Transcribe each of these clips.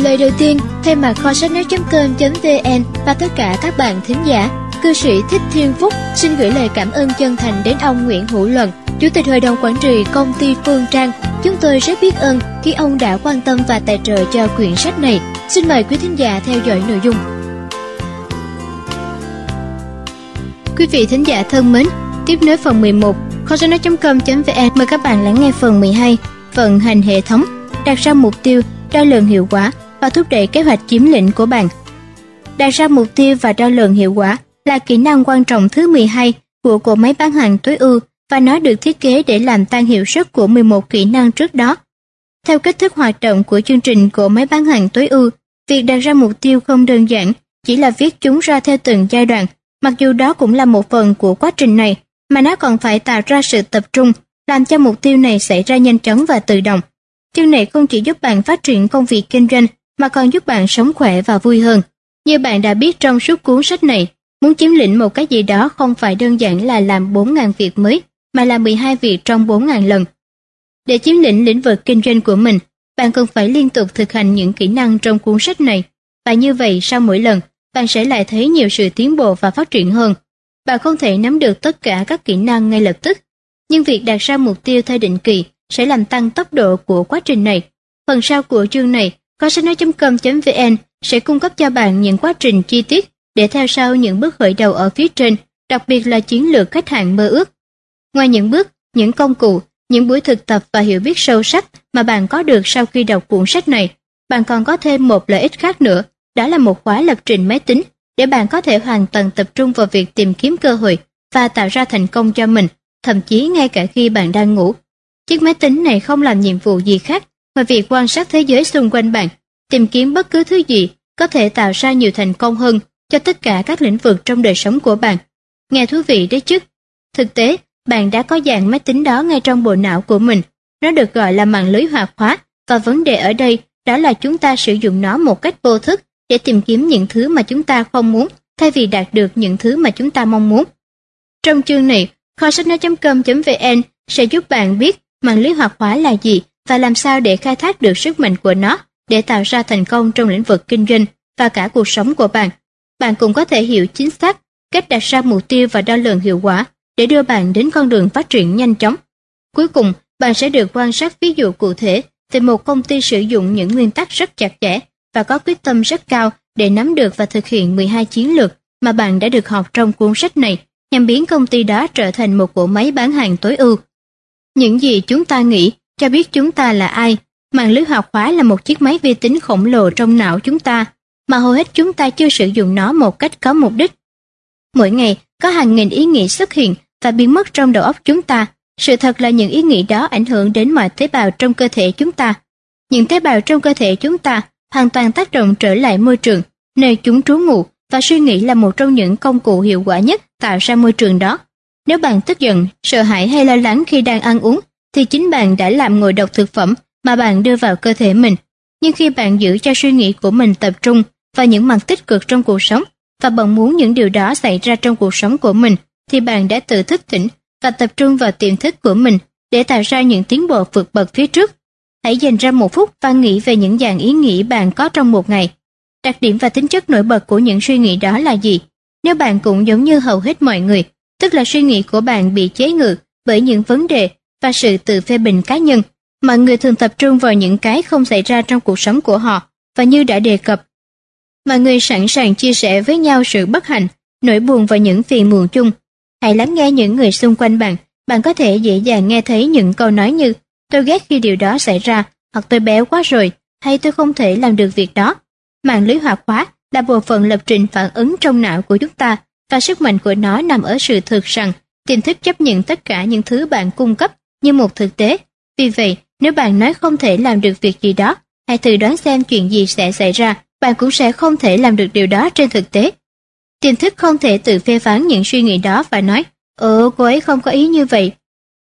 Lời đầu tiên, thay mặt kho sách nói.com.vn và tất cả các bạn thính giả, cư sĩ Thích Thiên Phúc xin gửi lời cảm ơn chân thành đến ông Nguyễn Hữu Luận, Chủ tịch Hội đồng Quản trị Công ty Phương Trang. Chúng tôi rất biết ơn khi ông đã quan tâm và tài trợ cho quyển sách này. Xin mời quý thính giả theo dõi nội dung. Quý vị thính giả thân mến, tiếp nối phần 11, kho sách nói.com.vn mời các bạn lắng nghe phần 12, vận hành hệ thống, đặt ra mục tiêu, đo lường hiệu quả và thúc đẩy kế hoạch chiếm lĩnh của bạn. Đặt ra mục tiêu và đo lường hiệu quả là kỹ năng quan trọng thứ 12 của cỗ máy bán hàng tối ưu và nó được thiết kế để làm tăng hiệu suất của 11 kỹ năng trước đó. Theo cách thức hoạt động của chương trình cỗ máy bán hàng tối ưu, việc đặt ra mục tiêu không đơn giản, chỉ là viết chúng ra theo từng giai đoạn, mặc dù đó cũng là một phần của quá trình này, mà nó còn phải tạo ra sự tập trung, làm cho mục tiêu này xảy ra nhanh chóng và tự động. Chương này không chỉ giúp bạn phát triển công việc kinh doanh, mà còn giúp bạn sống khỏe và vui hơn. Như bạn đã biết trong suốt cuốn sách này, muốn chiếm lĩnh một cái gì đó không phải đơn giản là làm 4.000 việc mới, mà là 12 việc trong 4.000 lần. Để chiếm lĩnh lĩnh vực kinh doanh của mình, bạn cần phải liên tục thực hành những kỹ năng trong cuốn sách này, và như vậy sau mỗi lần, bạn sẽ lại thấy nhiều sự tiến bộ và phát triển hơn. Bạn không thể nắm được tất cả các kỹ năng ngay lập tức, nhưng việc đặt ra mục tiêu theo định kỳ sẽ làm tăng tốc độ của quá trình này. Phần sau của chương này, Casino.com.vn sẽ cung cấp cho bạn những quá trình chi tiết để theo sau những bước khởi đầu ở phía trên, đặc biệt là chiến lược khách hàng mơ ước. Ngoài những bước, những công cụ, những buổi thực tập và hiểu biết sâu sắc mà bạn có được sau khi đọc cuốn sách này, bạn còn có thêm một lợi ích khác nữa, đó là một khóa lập trình máy tính để bạn có thể hoàn toàn tập trung vào việc tìm kiếm cơ hội và tạo ra thành công cho mình, thậm chí ngay cả khi bạn đang ngủ. Chiếc máy tính này không làm nhiệm vụ gì khác ngoài việc quan sát thế giới xung quanh bạn, tìm kiếm bất cứ thứ gì có thể tạo ra nhiều thành công hơn cho tất cả các lĩnh vực trong đời sống của bạn. Nghe thú vị đấy chứ. Thực tế, bạn đã có dạng máy tính đó ngay trong bộ não của mình. Nó được gọi là mạng lưới hoạt hóa và vấn đề ở đây đó là chúng ta sử dụng nó một cách vô thức để tìm kiếm những thứ mà chúng ta không muốn thay vì đạt được những thứ mà chúng ta mong muốn. Trong chương này, kho sách nói.com.vn sẽ giúp bạn biết mạng lưới hoạt hóa là gì và làm sao để khai thác được sức mạnh của nó để tạo ra thành công trong lĩnh vực kinh doanh và cả cuộc sống của bạn. Bạn cũng có thể hiểu chính xác cách đặt ra mục tiêu và đo lường hiệu quả để đưa bạn đến con đường phát triển nhanh chóng. Cuối cùng, bạn sẽ được quan sát ví dụ cụ thể về một công ty sử dụng những nguyên tắc rất chặt chẽ và có quyết tâm rất cao để nắm được và thực hiện 12 chiến lược mà bạn đã được học trong cuốn sách này nhằm biến công ty đó trở thành một bộ máy bán hàng tối ưu. Những gì chúng ta nghĩ cho biết chúng ta là ai. Mạng lưới hoạt hóa là một chiếc máy vi tính khổng lồ trong não chúng ta, mà hầu hết chúng ta chưa sử dụng nó một cách có mục đích. Mỗi ngày, có hàng nghìn ý nghĩ xuất hiện và biến mất trong đầu óc chúng ta. Sự thật là những ý nghĩ đó ảnh hưởng đến mọi tế bào trong cơ thể chúng ta. Những tế bào trong cơ thể chúng ta hoàn toàn tác động trở lại môi trường, nơi chúng trú ngụ và suy nghĩ là một trong những công cụ hiệu quả nhất tạo ra môi trường đó. Nếu bạn tức giận, sợ hãi hay lo lắng khi đang ăn uống, thì chính bạn đã làm ngồi độc thực phẩm mà bạn đưa vào cơ thể mình. Nhưng khi bạn giữ cho suy nghĩ của mình tập trung vào những mặt tích cực trong cuộc sống và bạn muốn những điều đó xảy ra trong cuộc sống của mình, thì bạn đã tự thức tỉnh và tập trung vào tiềm thức của mình để tạo ra những tiến bộ vượt bậc phía trước. Hãy dành ra một phút và nghĩ về những dạng ý nghĩ bạn có trong một ngày. Đặc điểm và tính chất nổi bật của những suy nghĩ đó là gì? Nếu bạn cũng giống như hầu hết mọi người, tức là suy nghĩ của bạn bị chế ngự bởi những vấn đề và sự tự phê bình cá nhân, mọi người thường tập trung vào những cái không xảy ra trong cuộc sống của họ và như đã đề cập, mọi người sẵn sàng chia sẻ với nhau sự bất hạnh, nỗi buồn và những phiền muộn chung. Hãy lắng nghe những người xung quanh bạn, bạn có thể dễ dàng nghe thấy những câu nói như tôi ghét khi điều đó xảy ra, hoặc tôi béo quá rồi, hay tôi không thể làm được việc đó. Mạng lưới hoạt hóa là bộ phận lập trình phản ứng trong não của chúng ta và sức mạnh của nó nằm ở sự thực rằng tiềm thức chấp nhận tất cả những thứ bạn cung cấp như một thực tế. Vì vậy, nếu bạn nói không thể làm được việc gì đó, hãy thử đoán xem chuyện gì sẽ xảy ra, bạn cũng sẽ không thể làm được điều đó trên thực tế. Tiềm thức không thể tự phê phán những suy nghĩ đó và nói, ồ cô ấy không có ý như vậy.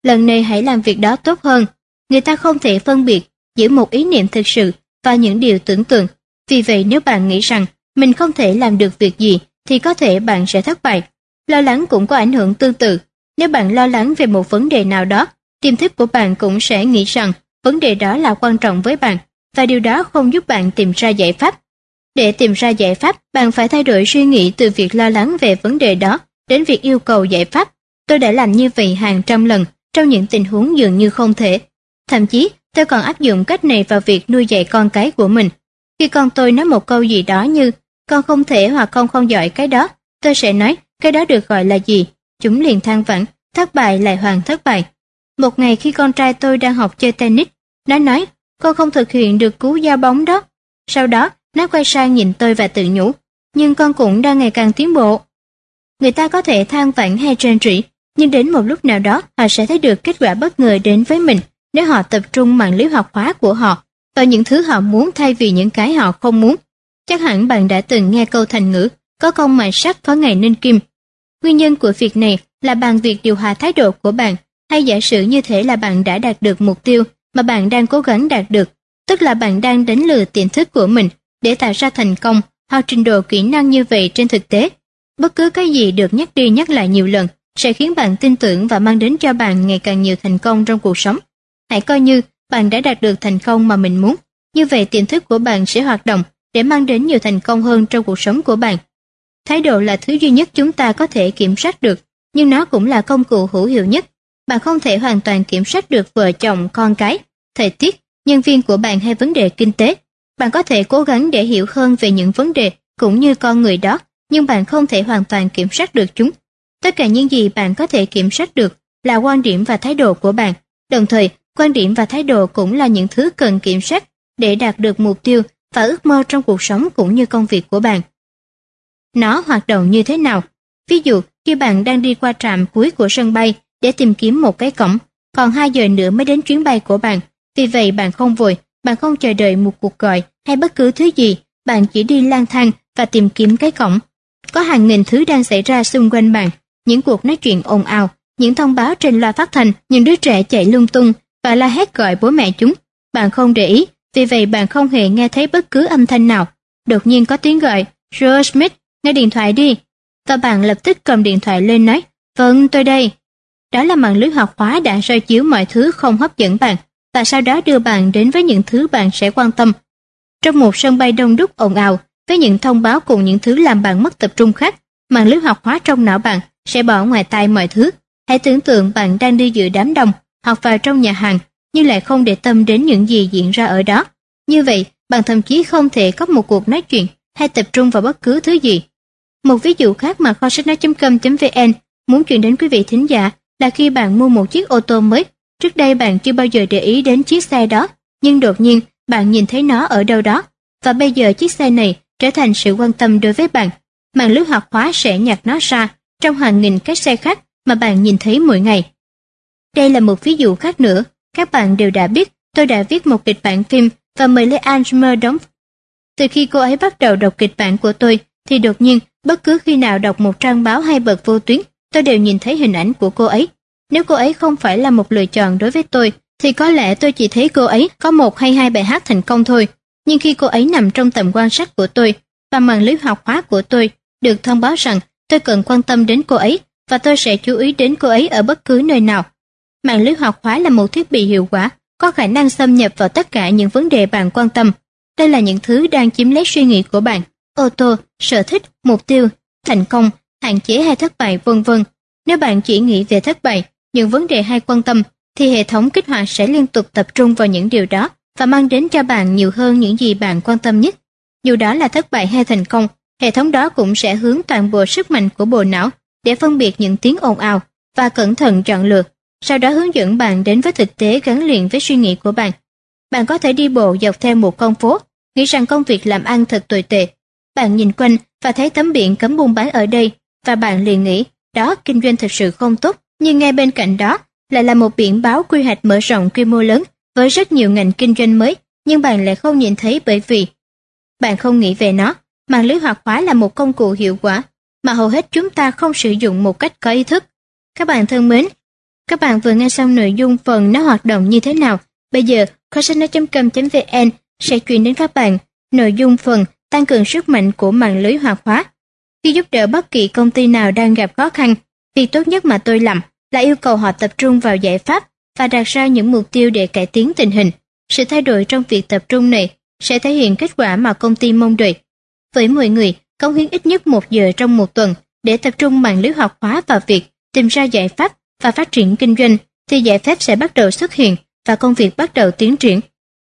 Lần này hãy làm việc đó tốt hơn. Người ta không thể phân biệt giữa một ý niệm thực sự và những điều tưởng tượng. Vì vậy nếu bạn nghĩ rằng mình không thể làm được việc gì thì có thể bạn sẽ thất bại. Lo lắng cũng có ảnh hưởng tương tự. Nếu bạn lo lắng về một vấn đề nào đó, tiềm thức của bạn cũng sẽ nghĩ rằng vấn đề đó là quan trọng với bạn và điều đó không giúp bạn tìm ra giải pháp. Để tìm ra giải pháp, bạn phải thay đổi suy nghĩ từ việc lo lắng về vấn đề đó đến việc yêu cầu giải pháp. Tôi đã làm như vậy hàng trăm lần trong những tình huống dường như không thể. Thậm chí, tôi còn áp dụng cách này vào việc nuôi dạy con cái của mình. Khi con tôi nói một câu gì đó như con không thể hoặc con không giỏi cái đó, tôi sẽ nói cái đó được gọi là gì. Chúng liền than vãn, thất bại lại hoàn thất bại. Một ngày khi con trai tôi đang học chơi tennis, nó nói con không thực hiện được cú giao bóng đó. Sau đó, nó quay sang nhìn tôi và tự nhủ, nhưng con cũng đang ngày càng tiến bộ. Người ta có thể than vãn hay trên trĩ, nhưng đến một lúc nào đó họ sẽ thấy được kết quả bất ngờ đến với mình nếu họ tập trung mạng lưới học hóa của họ vào những thứ họ muốn thay vì những cái họ không muốn. Chắc hẳn bạn đã từng nghe câu thành ngữ, có công mài sắt có ngày nên kim. Nguyên nhân của việc này là bằng việc điều hòa thái độ của bạn, hay giả sử như thế là bạn đã đạt được mục tiêu mà bạn đang cố gắng đạt được, tức là bạn đang đánh lừa tiềm thức của mình để tạo ra thành công hoặc trình độ kỹ năng như vậy trên thực tế. Bất cứ cái gì được nhắc đi nhắc lại nhiều lần sẽ khiến bạn tin tưởng và mang đến cho bạn ngày càng nhiều thành công trong cuộc sống. Hãy coi như bạn đã đạt được thành công mà mình muốn, như vậy tiềm thức của bạn sẽ hoạt động để mang đến nhiều thành công hơn trong cuộc sống của bạn. Thái độ là thứ duy nhất chúng ta có thể kiểm soát được, nhưng nó cũng là công cụ hữu hiệu nhất. Bạn không thể hoàn toàn kiểm soát được vợ chồng, con cái, thời tiết, nhân viên của bạn hay vấn đề kinh tế. Bạn có thể cố gắng để hiểu hơn về những vấn đề cũng như con người đó, nhưng bạn không thể hoàn toàn kiểm soát được chúng. Tất cả những gì bạn có thể kiểm soát được là quan điểm và thái độ của bạn. Đồng thời, quan điểm và thái độ cũng là những thứ cần kiểm soát để đạt được mục tiêu và ước mơ trong cuộc sống cũng như công việc của bạn. Nó hoạt động như thế nào? Ví dụ, khi bạn đang đi qua trạm cuối của sân bay để tìm kiếm một cái cổng, còn 2 giờ nữa mới đến chuyến bay của bạn. Vì vậy bạn không vội, bạn không chờ đợi một cuộc gọi hay bất cứ thứ gì, bạn chỉ đi lang thang và tìm kiếm cái cổng. Có hàng nghìn thứ đang xảy ra xung quanh bạn, những cuộc nói chuyện ồn ào, những thông báo trên loa phát thanh, những đứa trẻ chạy lung tung và la hét gọi bố mẹ chúng. Bạn không để ý, vì vậy bạn không hề nghe thấy bất cứ âm thanh nào. Đột nhiên có tiếng gọi, Joe Smith, nghe điện thoại đi. Và bạn lập tức cầm điện thoại lên nói, vâng tôi đây. Đó là mạng lưới học hóa đã soi chiếu mọi thứ không hấp dẫn bạn và sau đó đưa bạn đến với những thứ bạn sẽ quan tâm. Trong một sân bay đông đúc ồn ào, với những thông báo cùng những thứ làm bạn mất tập trung khác, mạng lưới học hóa trong não bạn sẽ bỏ ngoài tai mọi thứ. Hãy tưởng tượng bạn đang đi giữa đám đông hoặc vào trong nhà hàng nhưng lại không để tâm đến những gì diễn ra ở đó. Như vậy, bạn thậm chí không thể có một cuộc nói chuyện hay tập trung vào bất cứ thứ gì. Một ví dụ khác mà kho sách nói.com.vn muốn chuyển đến quý vị thính giả là khi bạn mua một chiếc ô tô mới. Trước đây bạn chưa bao giờ để ý đến chiếc xe đó, nhưng đột nhiên bạn nhìn thấy nó ở đâu đó. Và bây giờ chiếc xe này trở thành sự quan tâm đối với bạn. Mạng lưới hoạt hóa sẽ nhặt nó ra trong hàng nghìn cái xe khác mà bạn nhìn thấy mỗi ngày. Đây là một ví dụ khác nữa. Các bạn đều đã biết tôi đã viết một kịch bản phim và mời Lê Angela đóng. Từ khi cô ấy bắt đầu đọc kịch bản của tôi, thì đột nhiên, bất cứ khi nào đọc một trang báo hay bật vô tuyến, tôi đều nhìn thấy hình ảnh của cô ấy. Nếu cô ấy không phải là một lựa chọn đối với tôi, thì có lẽ tôi chỉ thấy cô ấy có một hay hai bài hát thành công thôi. Nhưng khi cô ấy nằm trong tầm quan sát của tôi, và màn lưới học hóa của tôi, được thông báo rằng tôi cần quan tâm đến cô ấy, và tôi sẽ chú ý đến cô ấy ở bất cứ nơi nào. Mạng lưới học hóa là một thiết bị hiệu quả, có khả năng xâm nhập vào tất cả những vấn đề bạn quan tâm. Đây là những thứ đang chiếm lấy suy nghĩ của bạn, ô tô, sở thích, mục tiêu, thành công, hạn chế hay thất bại vân vân. Nếu bạn chỉ nghĩ về thất bại, những vấn đề hay quan tâm, thì hệ thống kích hoạt sẽ liên tục tập trung vào những điều đó và mang đến cho bạn nhiều hơn những gì bạn quan tâm nhất. Dù đó là thất bại hay thành công, hệ thống đó cũng sẽ hướng toàn bộ sức mạnh của bộ não để phân biệt những tiếng ồn ào và cẩn thận chọn lựa, sau đó hướng dẫn bạn đến với thực tế gắn liền với suy nghĩ của bạn. Bạn có thể đi bộ dọc theo một con phố, nghĩ rằng công việc làm ăn thật tồi tệ. Bạn nhìn quanh và thấy tấm biển cấm buôn bán ở đây và bạn liền nghĩ đó kinh doanh thực sự không tốt, nhưng ngay bên cạnh đó lại là một biển báo quy hoạch mở rộng quy mô lớn với rất nhiều ngành kinh doanh mới, nhưng bạn lại không nhìn thấy bởi vì bạn không nghĩ về nó. Mạng lưới hoạt hóa là một công cụ hiệu quả mà hầu hết chúng ta không sử dụng một cách có ý thức. Các bạn thân mến, các bạn vừa nghe xong nội dung phần nó hoạt động như thế nào. Bây giờ, kosan.com.vn sẽ truyền đến các bạn nội dung phần tăng cường sức mạnh của mạng lưới hoạt hóa. Khi giúp đỡ bất kỳ công ty nào đang gặp khó khăn, việc tốt nhất mà tôi làm là yêu cầu họ tập trung vào giải pháp và đặt ra những mục tiêu để cải tiến tình hình. sự thay đổi trong việc tập trung này sẽ thể hiện kết quả mà công ty mong đợi. Với 10 người, cống hiến ít nhất một giờ trong một tuần để tập trung mạng lưới học hóa vào việc tìm ra giải pháp và phát triển kinh doanh, thì giải pháp sẽ bắt đầu xuất hiện và công việc bắt đầu tiến triển.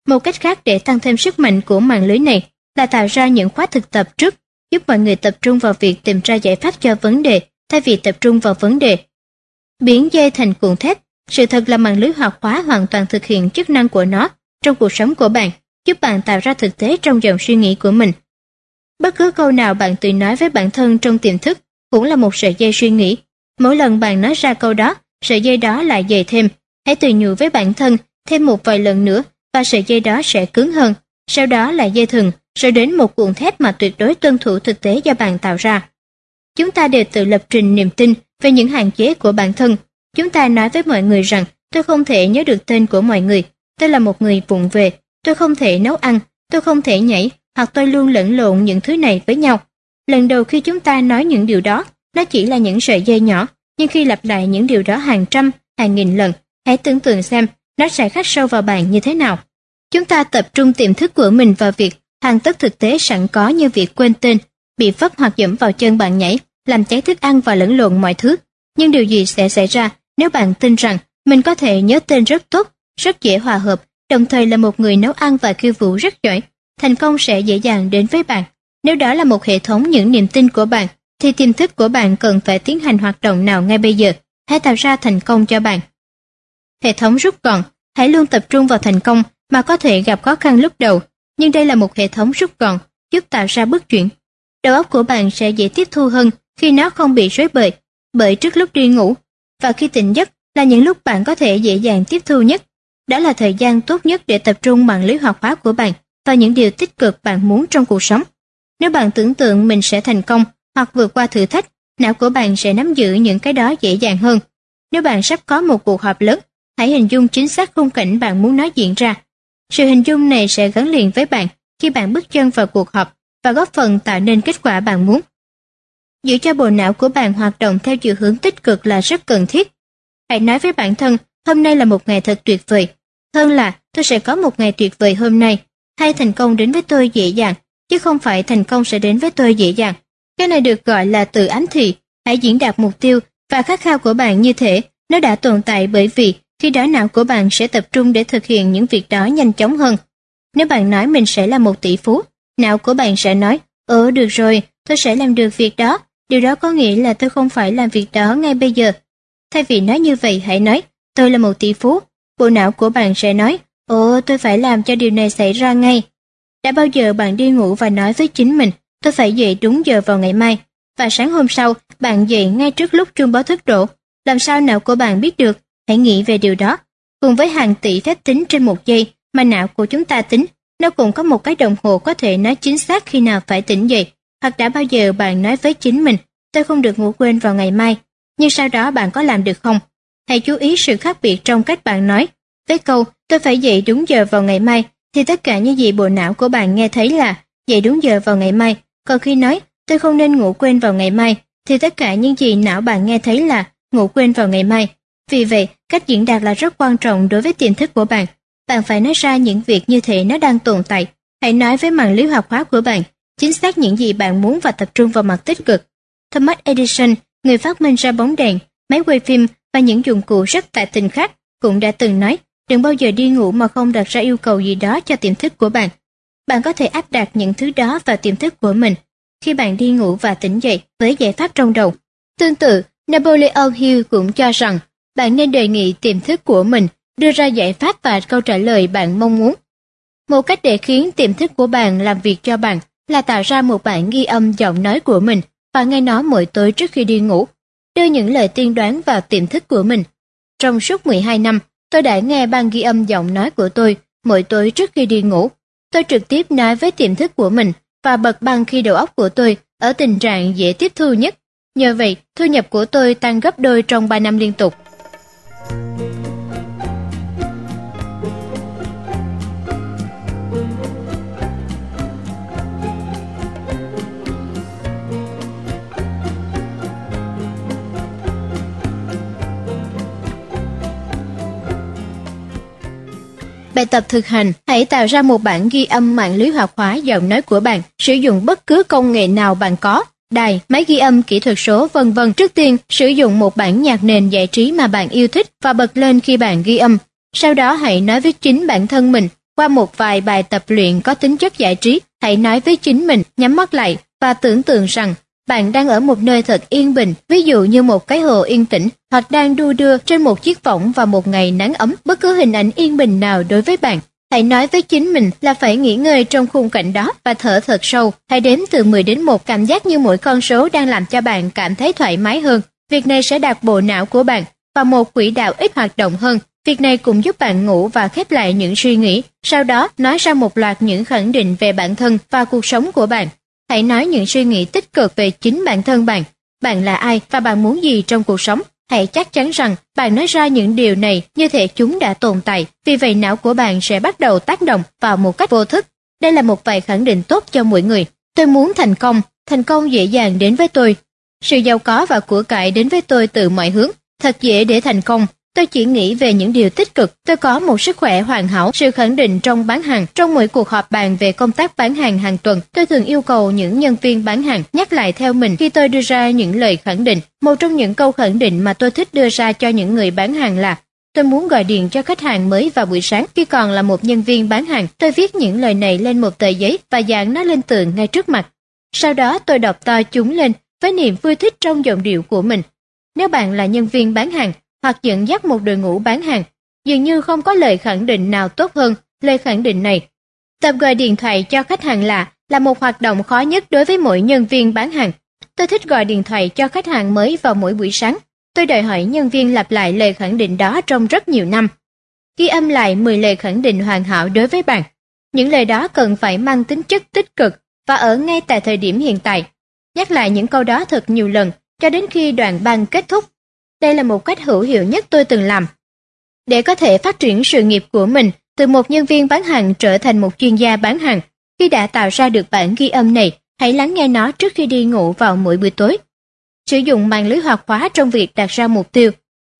Một cách khác để tăng thêm sức mạnh của mạng lưới này là tạo ra những khóa thực tập trước, giúp mọi người tập trung vào việc tìm ra giải pháp cho vấn đề thay vì tập trung vào vấn đề. Biến dây thành cuộn thép, sự thật là mạng lưới hoạt hóa hoàn toàn thực hiện chức năng của nó trong cuộc sống của bạn, giúp bạn tạo ra thực tế trong dòng suy nghĩ của mình. Bất cứ câu nào bạn tự nói với bản thân trong tiềm thức cũng là một sợi dây suy nghĩ. Mỗi lần bạn nói ra câu đó, sợi dây đó lại dày thêm. Hãy tự nhủ với bản thân thêm một vài lần nữa và sợi dây đó sẽ cứng hơn. Sau đó là dây thừng, rồi đến một cuộn thép mà tuyệt đối tuân thủ thực tế do bạn tạo ra. Chúng ta đều tự lập trình niềm tin về những hạn chế của bản thân. Chúng ta nói với mọi người rằng tôi không thể nhớ được tên của mọi người, tôi là một người vụng về, tôi không thể nấu ăn, tôi không thể nhảy, hoặc tôi luôn lẫn lộn những thứ này với nhau. Lần đầu khi chúng ta nói những điều đó, nó chỉ là những sợi dây nhỏ, nhưng khi lặp lại những điều đó hàng trăm, hàng nghìn lần, hãy tưởng tượng xem nó sẽ khắc sâu vào bạn như thế nào. Chúng ta tập trung tiềm thức của mình vào việc hàng tất thực tế sẵn có như việc quên tên, bị vấp hoặc dẫm vào chân bạn nhảy, làm cháy thức ăn và lẫn lộn mọi thứ. Nhưng điều gì sẽ xảy ra nếu bạn tin rằng mình có thể nhớ tên rất tốt, rất dễ hòa hợp, đồng thời là một người nấu ăn và khiêu vũ rất giỏi? Thành công sẽ dễ dàng đến với bạn. Nếu đó là một hệ thống những niềm tin của bạn, thì tiềm thức của bạn cần phải tiến hành hoạt động nào ngay bây giờ, hãy tạo ra thành công cho bạn. Hệ thống rút gọn, hãy luôn tập trung vào thành công mà có thể gặp khó khăn lúc đầu, nhưng đây là một hệ thống rút gọn, giúp tạo ra bước chuyển. Đầu óc của bạn sẽ dễ tiếp thu hơn khi nó không bị rối bời, bởi trước lúc đi ngủ và khi tỉnh giấc là những lúc bạn có thể dễ dàng tiếp thu nhất. Đó là thời gian tốt nhất để tập trung mạng lưới hoạt hóa của bạn vào những điều tích cực bạn muốn trong cuộc sống. Nếu bạn tưởng tượng mình sẽ thành công hoặc vượt qua thử thách, não của bạn sẽ nắm giữ những cái đó dễ dàng hơn. Nếu bạn sắp có một cuộc họp lớn, hãy hình dung chính xác khung cảnh bạn muốn nói diễn ra. Sự hình dung này sẽ gắn liền với bạn khi bạn bước chân vào cuộc họp và góp phần tạo nên kết quả bạn muốn. Giữ cho bộ não của bạn hoạt động theo chiều hướng tích cực là rất cần thiết. Hãy nói với bản thân, hôm nay là một ngày thật tuyệt vời. Hơn là, tôi sẽ có một ngày tuyệt vời hôm nay. Hay thành công đến với tôi dễ dàng, chứ không phải thành công sẽ đến với tôi dễ dàng. Cái này được gọi là tự ám thị. Hãy diễn đạt mục tiêu và khát khao của bạn như thế, nó đã tồn tại bởi vì khi đó não của bạn sẽ tập trung để thực hiện những việc đó nhanh chóng hơn. Nếu bạn nói mình sẽ là một tỷ phú, não của bạn sẽ nói, ờ được rồi, tôi sẽ làm được việc đó, điều đó có nghĩa là tôi không phải làm việc đó ngay bây giờ. Thay vì nói như vậy hãy nói, tôi là một tỷ phú, bộ não của bạn sẽ nói, ồ tôi phải làm cho điều này xảy ra ngay. Đã bao giờ bạn đi ngủ và nói với chính mình, tôi phải dậy đúng giờ vào ngày mai, và sáng hôm sau bạn dậy ngay trước lúc chuông báo thức đổ, làm sao não của bạn biết được, hãy nghĩ về điều đó. Cùng với hàng tỷ phép tính trên một giây mà não của chúng ta tính, nó cũng có một cái đồng hồ có thể nói chính xác khi nào phải tỉnh dậy, hoặc đã bao giờ bạn nói với chính mình, tôi không được ngủ quên vào ngày mai, nhưng sau đó bạn có làm được không? Hãy chú ý sự khác biệt trong cách bạn nói. Với câu, tôi phải dậy đúng giờ vào ngày mai, thì tất cả những gì bộ não của bạn nghe thấy là dậy đúng giờ vào ngày mai. Còn khi nói, tôi không nên ngủ quên vào ngày mai, thì tất cả những gì não bạn nghe thấy là ngủ quên vào ngày mai. Vì vậy, cách diễn đạt là rất quan trọng đối với tiềm thức của bạn. Bạn phải nói ra những việc như thế nó đang tồn tại. Hãy nói với mạng lưới hoạt hóa của bạn, chính xác những gì bạn muốn và tập trung vào mặt tích cực. Thomas Edison, người phát minh ra bóng đèn, máy quay phim và những dụng cụ rất tài tình khác, cũng đã từng nói, đừng bao giờ đi ngủ mà không đặt ra yêu cầu gì đó cho tiềm thức của bạn. Bạn có thể áp đặt những thứ đó vào tiềm thức của mình khi bạn đi ngủ và tỉnh dậy với giải pháp trong đầu. Tương tự, Napoleon Hill cũng cho rằng bạn nên đề nghị tiềm thức của mình đưa ra giải pháp và câu trả lời bạn mong muốn. Một cách để khiến tiềm thức của bạn làm việc cho bạn là tạo ra một bản ghi âm giọng nói của mình và nghe nó mỗi tối trước khi đi ngủ, đưa những lời tiên đoán vào tiềm thức của mình. Trong suốt 12 năm, tôi đã nghe ban ghi âm giọng nói của tôi mỗi tối trước khi đi ngủ. Tôi trực tiếp nói với tiềm thức của mình và bật băng khi đầu óc của tôi ở tình trạng dễ tiếp thu nhất. Nhờ vậy, thu nhập của tôi tăng gấp đôi trong 3 năm liên tục. Bài tập thực hành, hãy tạo ra một bản ghi âm mạng lưới hoạt hóa giọng nói của bạn, sử dụng bất cứ công nghệ nào bạn có, đài, máy ghi âm, kỹ thuật số vân vân. Trước tiên, sử dụng một bản nhạc nền giải trí mà bạn yêu thích và bật lên khi bạn ghi âm. Sau đó hãy nói với chính bản thân mình qua một vài bài tập luyện có tính chất giải trí, hãy nói với chính mình, nhắm mắt lại và tưởng tượng rằng bạn đang ở một nơi thật yên bình, ví dụ như một cái hồ yên tĩnh, hoặc đang đu đưa trên một chiếc võng vào một ngày nắng ấm, bất cứ hình ảnh yên bình nào đối với bạn. Hãy nói với chính mình là phải nghỉ ngơi trong khung cảnh đó và thở thật sâu. Hãy đếm từ 10 đến 1 cảm giác như mỗi con số đang làm cho bạn cảm thấy thoải mái hơn. Việc này sẽ đạt bộ não của bạn vào một quỹ đạo ít hoạt động hơn. Việc này cũng giúp bạn ngủ và khép lại những suy nghĩ, sau đó nói ra một loạt những khẳng định về bản thân và cuộc sống của bạn. Hãy nói những suy nghĩ tích cực về chính bản thân bạn. Bạn là ai và bạn muốn gì trong cuộc sống? Hãy chắc chắn rằng bạn nói ra những điều này như thể chúng đã tồn tại, vì vậy não của bạn sẽ bắt đầu tác động vào một cách vô thức. Đây là một vài khẳng định tốt cho mỗi người. Tôi muốn thành công, thành công dễ dàng đến với tôi. Sự giàu có và của cải đến với tôi từ mọi hướng, thật dễ để thành công, Tôi chỉ nghĩ về những điều tích cực, tôi có một sức khỏe hoàn hảo, sự khẳng định trong bán hàng. Trong mỗi cuộc họp bàn về công tác bán hàng hàng tuần, tôi thường yêu cầu những nhân viên bán hàng nhắc lại theo mình khi tôi đưa ra những lời khẳng định. Một trong những câu khẳng định mà tôi thích đưa ra cho những người bán hàng là Tôi muốn gọi điện cho khách hàng mới vào buổi sáng khi còn là một nhân viên bán hàng. Tôi viết những lời này lên một tờ giấy và dán nó lên tường ngay trước mặt. Sau đó tôi đọc to chúng lên với niềm vui thích trong giọng điệu của mình. Nếu bạn là nhân viên bán hàng, hoặc dẫn dắt một đội ngũ bán hàng. Dường như không có lời khẳng định nào tốt hơn lời khẳng định này. Tập gọi điện thoại cho khách hàng lạ là một hoạt động khó nhất đối với mỗi nhân viên bán hàng. Tôi thích gọi điện thoại cho khách hàng mới vào mỗi buổi sáng. Tôi đòi hỏi nhân viên lặp lại lời khẳng định đó trong rất nhiều năm. Ghi âm lại 10 lời khẳng định hoàn hảo đối với bạn. Những lời đó cần phải mang tính chất tích cực và ở ngay tại thời điểm hiện tại. Nhắc lại những câu đó thật nhiều lần, cho đến khi đoạn băng kết thúc đây là một cách hữu hiệu nhất tôi từng làm. Để có thể phát triển sự nghiệp của mình từ một nhân viên bán hàng trở thành một chuyên gia bán hàng, khi đã tạo ra được bản ghi âm này, hãy lắng nghe nó trước khi đi ngủ vào mỗi buổi tối. Sử dụng mạng lưới hoạt hóa trong việc đặt ra mục tiêu.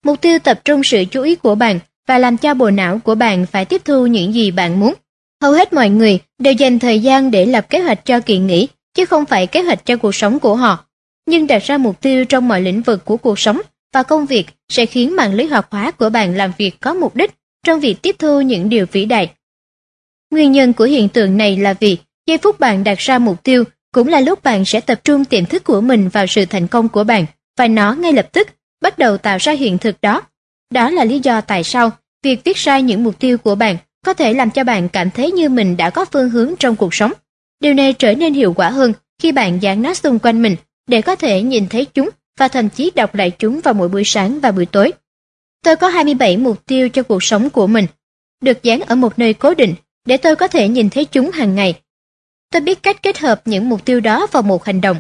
Mục tiêu tập trung sự chú ý của bạn và làm cho bộ não của bạn phải tiếp thu những gì bạn muốn. Hầu hết mọi người đều dành thời gian để lập kế hoạch cho kỳ nghỉ, chứ không phải kế hoạch cho cuộc sống của họ. Nhưng đặt ra mục tiêu trong mọi lĩnh vực của cuộc sống và công việc sẽ khiến mạng lưới hoạt hóa của bạn làm việc có mục đích trong việc tiếp thu những điều vĩ đại. Nguyên nhân của hiện tượng này là vì giây phút bạn đặt ra mục tiêu cũng là lúc bạn sẽ tập trung tiềm thức của mình vào sự thành công của bạn và nó ngay lập tức bắt đầu tạo ra hiện thực đó. Đó là lý do tại sao việc viết ra những mục tiêu của bạn có thể làm cho bạn cảm thấy như mình đã có phương hướng trong cuộc sống. Điều này trở nên hiệu quả hơn khi bạn dán nó xung quanh mình để có thể nhìn thấy chúng và thậm chí đọc lại chúng vào mỗi buổi sáng và buổi tối. Tôi có 27 mục tiêu cho cuộc sống của mình, được dán ở một nơi cố định để tôi có thể nhìn thấy chúng hàng ngày. Tôi biết cách kết hợp những mục tiêu đó vào một hành động.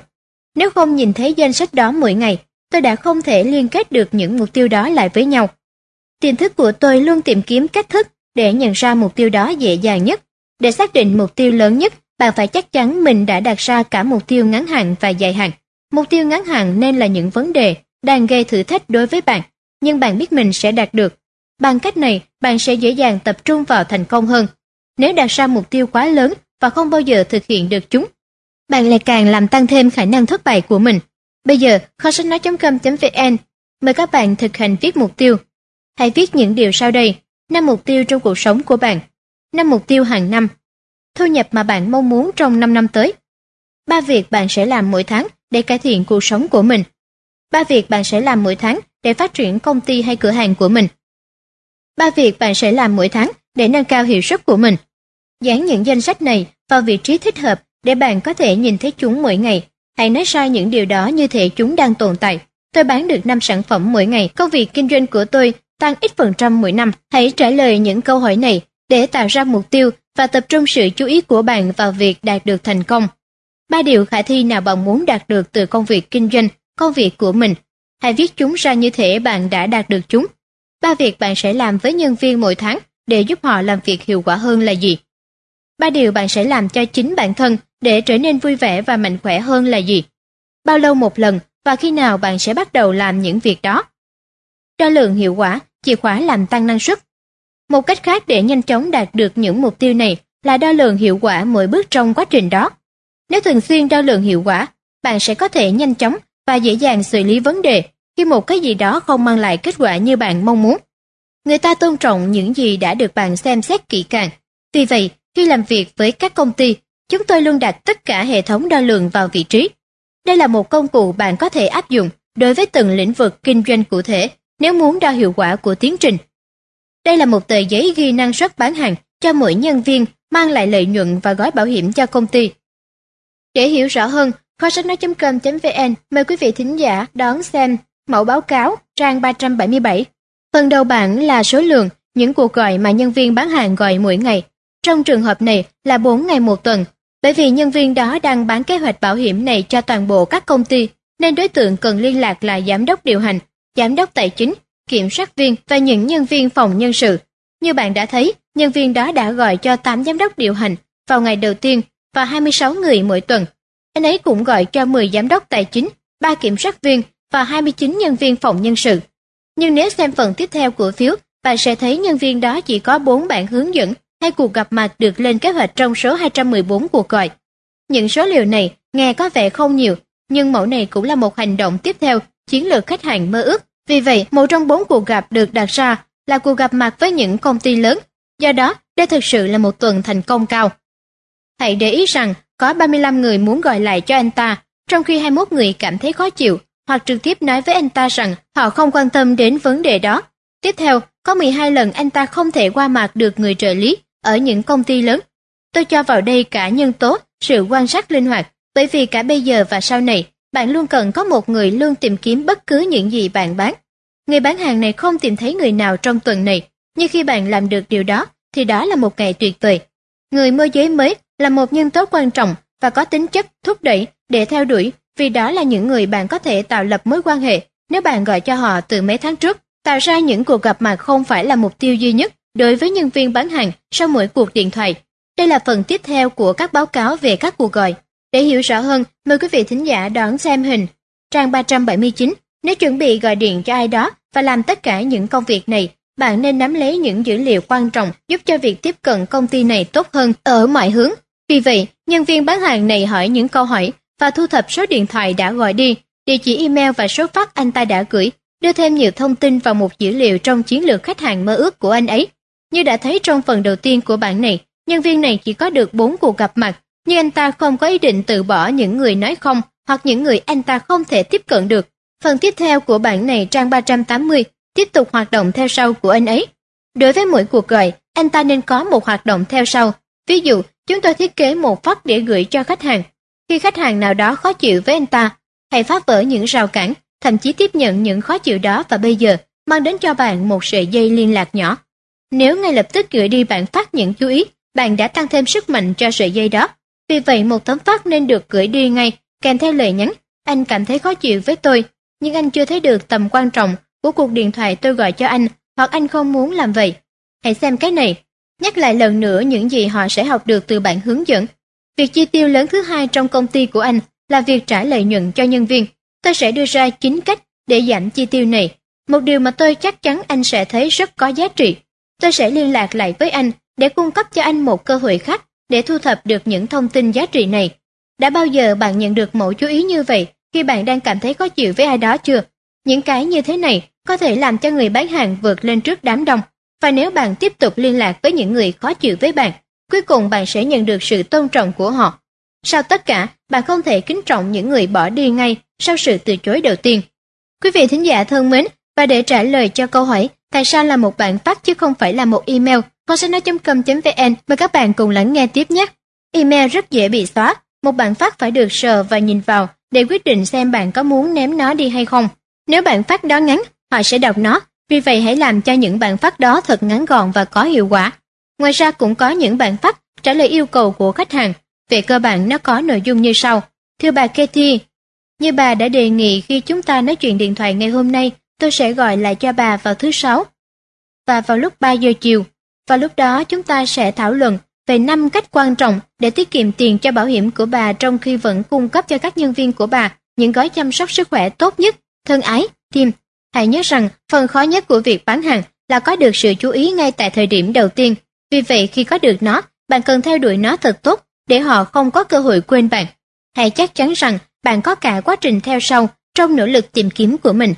Nếu không nhìn thấy danh sách đó mỗi ngày, tôi đã không thể liên kết được những mục tiêu đó lại với nhau. Tiềm thức của tôi luôn tìm kiếm cách thức để nhận ra mục tiêu đó dễ dàng nhất. Để xác định mục tiêu lớn nhất, bạn phải chắc chắn mình đã đặt ra cả mục tiêu ngắn hạn và dài hạn. Mục tiêu ngắn hạn nên là những vấn đề đang gây thử thách đối với bạn, nhưng bạn biết mình sẽ đạt được. Bằng cách này, bạn sẽ dễ dàng tập trung vào thành công hơn. Nếu đặt ra mục tiêu quá lớn và không bao giờ thực hiện được chúng, bạn lại càng làm tăng thêm khả năng thất bại của mình. Bây giờ, kho sách nói.com.vn mời các bạn thực hành viết mục tiêu. Hãy viết những điều sau đây, năm mục tiêu trong cuộc sống của bạn, năm mục tiêu hàng năm, thu nhập mà bạn mong muốn trong 5 năm tới, ba việc bạn sẽ làm mỗi tháng để cải thiện cuộc sống của mình. Ba việc bạn sẽ làm mỗi tháng để phát triển công ty hay cửa hàng của mình. Ba việc bạn sẽ làm mỗi tháng để nâng cao hiệu suất của mình. Dán những danh sách này vào vị trí thích hợp để bạn có thể nhìn thấy chúng mỗi ngày. Hãy nói sai những điều đó như thể chúng đang tồn tại. Tôi bán được 5 sản phẩm mỗi ngày, công việc kinh doanh của tôi tăng ít phần trăm mỗi năm. Hãy trả lời những câu hỏi này để tạo ra mục tiêu và tập trung sự chú ý của bạn vào việc đạt được thành công. Ba điều khả thi nào bạn muốn đạt được từ công việc kinh doanh, công việc của mình. Hãy viết chúng ra như thể bạn đã đạt được chúng. Ba việc bạn sẽ làm với nhân viên mỗi tháng để giúp họ làm việc hiệu quả hơn là gì? Ba điều bạn sẽ làm cho chính bản thân để trở nên vui vẻ và mạnh khỏe hơn là gì? Bao lâu một lần và khi nào bạn sẽ bắt đầu làm những việc đó? Đo lường hiệu quả, chìa khóa làm tăng năng suất. Một cách khác để nhanh chóng đạt được những mục tiêu này là đo lường hiệu quả mỗi bước trong quá trình đó. Nếu thường xuyên đo lường hiệu quả, bạn sẽ có thể nhanh chóng và dễ dàng xử lý vấn đề khi một cái gì đó không mang lại kết quả như bạn mong muốn. Người ta tôn trọng những gì đã được bạn xem xét kỹ càng. Vì vậy, khi làm việc với các công ty, chúng tôi luôn đặt tất cả hệ thống đo lường vào vị trí. Đây là một công cụ bạn có thể áp dụng đối với từng lĩnh vực kinh doanh cụ thể nếu muốn đo hiệu quả của tiến trình. Đây là một tờ giấy ghi năng suất bán hàng cho mỗi nhân viên mang lại lợi nhuận và gói bảo hiểm cho công ty. Để hiểu rõ hơn, kho sách nói.com.vn mời quý vị thính giả đón xem mẫu báo cáo trang 377. Phần đầu bảng là số lượng những cuộc gọi mà nhân viên bán hàng gọi mỗi ngày. Trong trường hợp này là 4 ngày một tuần, bởi vì nhân viên đó đang bán kế hoạch bảo hiểm này cho toàn bộ các công ty, nên đối tượng cần liên lạc là giám đốc điều hành, giám đốc tài chính, kiểm soát viên và những nhân viên phòng nhân sự. Như bạn đã thấy, nhân viên đó đã gọi cho 8 giám đốc điều hành vào ngày đầu tiên và 26 người mỗi tuần. Anh ấy cũng gọi cho 10 giám đốc tài chính, 3 kiểm soát viên và 29 nhân viên phòng nhân sự. Nhưng nếu xem phần tiếp theo của phiếu, bạn sẽ thấy nhân viên đó chỉ có 4 bản hướng dẫn hay cuộc gặp mặt được lên kế hoạch trong số 214 cuộc gọi. Những số liệu này nghe có vẻ không nhiều, nhưng mẫu này cũng là một hành động tiếp theo chiến lược khách hàng mơ ước. Vì vậy, một trong bốn cuộc gặp được đặt ra là cuộc gặp mặt với những công ty lớn. Do đó, đây thực sự là một tuần thành công cao. Hãy để ý rằng có 35 người muốn gọi lại cho anh ta, trong khi 21 người cảm thấy khó chịu hoặc trực tiếp nói với anh ta rằng họ không quan tâm đến vấn đề đó. Tiếp theo, có 12 lần anh ta không thể qua mặt được người trợ lý ở những công ty lớn. Tôi cho vào đây cả nhân tố, sự quan sát linh hoạt, bởi vì cả bây giờ và sau này, bạn luôn cần có một người luôn tìm kiếm bất cứ những gì bạn bán. Người bán hàng này không tìm thấy người nào trong tuần này, nhưng khi bạn làm được điều đó, thì đó là một ngày tuyệt vời. Người môi giới mới là một nhân tố quan trọng và có tính chất thúc đẩy để theo đuổi, vì đó là những người bạn có thể tạo lập mối quan hệ nếu bạn gọi cho họ từ mấy tháng trước. Tạo ra những cuộc gặp mặt không phải là mục tiêu duy nhất đối với nhân viên bán hàng sau mỗi cuộc điện thoại. Đây là phần tiếp theo của các báo cáo về các cuộc gọi. Để hiểu rõ hơn, mời quý vị thính giả đón xem hình. Trang 379, nếu chuẩn bị gọi điện cho ai đó và làm tất cả những công việc này, bạn nên nắm lấy những dữ liệu quan trọng giúp cho việc tiếp cận công ty này tốt hơn ở mọi hướng. Vì vậy, nhân viên bán hàng này hỏi những câu hỏi và thu thập số điện thoại đã gọi đi, địa chỉ email và số phát anh ta đã gửi, đưa thêm nhiều thông tin vào một dữ liệu trong chiến lược khách hàng mơ ước của anh ấy. Như đã thấy trong phần đầu tiên của bản này, nhân viên này chỉ có được 4 cuộc gặp mặt, nhưng anh ta không có ý định từ bỏ những người nói không hoặc những người anh ta không thể tiếp cận được. Phần tiếp theo của bản này trang 380 tiếp tục hoạt động theo sau của anh ấy. Đối với mỗi cuộc gọi, anh ta nên có một hoạt động theo sau. Ví dụ, chúng tôi thiết kế một phát để gửi cho khách hàng. Khi khách hàng nào đó khó chịu với anh ta, hãy phá vỡ những rào cản, thậm chí tiếp nhận những khó chịu đó và bây giờ mang đến cho bạn một sợi dây liên lạc nhỏ. Nếu ngay lập tức gửi đi bạn phát những chú ý, bạn đã tăng thêm sức mạnh cho sợi dây đó. Vì vậy một tấm phát nên được gửi đi ngay, kèm theo lời nhắn, anh cảm thấy khó chịu với tôi, nhưng anh chưa thấy được tầm quan trọng của cuộc điện thoại tôi gọi cho anh, hoặc anh không muốn làm vậy. Hãy xem cái này, nhắc lại lần nữa những gì họ sẽ học được từ bạn hướng dẫn. Việc chi tiêu lớn thứ hai trong công ty của anh là việc trả lợi nhuận cho nhân viên. Tôi sẽ đưa ra 9 cách để giảm chi tiêu này. Một điều mà tôi chắc chắn anh sẽ thấy rất có giá trị. Tôi sẽ liên lạc lại với anh để cung cấp cho anh một cơ hội khác để thu thập được những thông tin giá trị này. Đã bao giờ bạn nhận được mẫu chú ý như vậy khi bạn đang cảm thấy khó chịu với ai đó chưa? Những cái như thế này có thể làm cho người bán hàng vượt lên trước đám đông. Và nếu bạn tiếp tục liên lạc với những người khó chịu với bạn, cuối cùng bạn sẽ nhận được sự tôn trọng của họ. Sau tất cả, bạn không thể kính trọng những người bỏ đi ngay sau sự từ chối đầu tiên. Quý vị thính giả thân mến, và để trả lời cho câu hỏi tại sao là một bản phát chứ không phải là một email, con sẽ nói.com.vn mời các bạn cùng lắng nghe tiếp nhé. Email rất dễ bị xóa, một bản phát phải được sờ và nhìn vào để quyết định xem bạn có muốn ném nó đi hay không. Nếu bạn phát đó ngắn, họ sẽ đọc nó, vì vậy hãy làm cho những bạn phát đó thật ngắn gọn và có hiệu quả. Ngoài ra cũng có những bạn phát trả lời yêu cầu của khách hàng. Về cơ bản nó có nội dung như sau. Thưa bà Katie, như bà đã đề nghị khi chúng ta nói chuyện điện thoại ngày hôm nay, tôi sẽ gọi lại cho bà vào thứ sáu và vào lúc 3 giờ chiều. Vào lúc đó chúng ta sẽ thảo luận về năm cách quan trọng để tiết kiệm tiền cho bảo hiểm của bà trong khi vẫn cung cấp cho các nhân viên của bà những gói chăm sóc sức khỏe tốt nhất. Thân ái, Tim, hãy nhớ rằng phần khó nhất của việc bán hàng là có được sự chú ý ngay tại thời điểm đầu tiên. Vì vậy khi có được nó, bạn cần theo đuổi nó thật tốt để họ không có cơ hội quên bạn. Hãy chắc chắn rằng bạn có cả quá trình theo sau trong nỗ lực tìm kiếm của mình.